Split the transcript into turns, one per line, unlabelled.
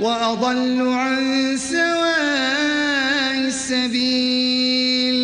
وأضل عن سواء السبيل.